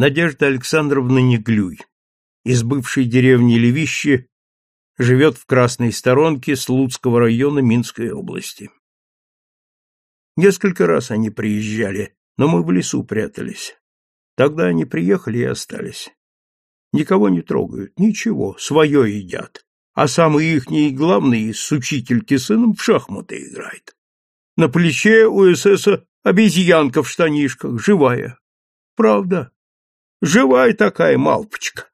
Надежда Александровна Неглюй, из бывшей деревни Левище, живет в Красной Сторонке Слуцкого района Минской области. Несколько раз они приезжали, но мы в лесу прятались. Тогда они приехали и остались. Никого не трогают, ничего, свое едят. А самый ихний главный с учительки сыном в шахматы играет. На плече у эсэса обезьянка в штанишках, живая. Правда, живая такая малпочка.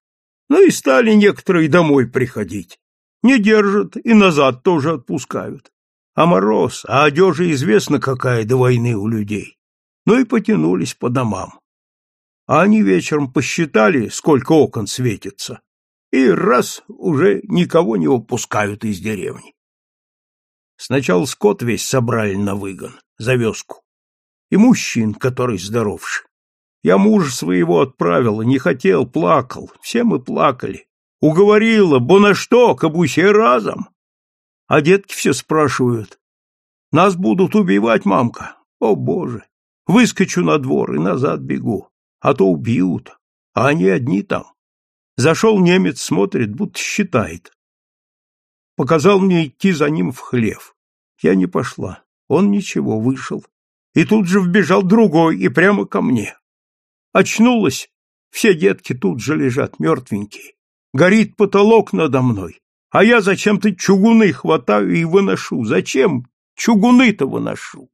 Ну и стали некоторые домой приходить. Не держат и назад тоже отпускают. А мороз, а одежа известно какая до войны у людей. Ну и потянулись по домам. А они вечером посчитали, сколько окон светится, и раз уже никого не выпускают из деревни. Сначала скот весь собрали на выгон, за вёску, и мужчин, который здоровше. Я мужа своего отправила, не хотел, плакал, все мы плакали. Уговорила, бо на что, кабы все разом. А детки все спрашивают. Нас будут убивать, мамка. О, Боже! Выскочу на двор и назад бегу а то убьют, а они одни там. Зашел немец, смотрит, будто считает. Показал мне идти за ним в хлев. Я не пошла. Он ничего, вышел. И тут же вбежал другой и прямо ко мне. Очнулась. Все детки тут же лежат, мертвенькие. Горит потолок надо мной. А я зачем-то чугуны хватаю и выношу. Зачем чугуны-то выношу?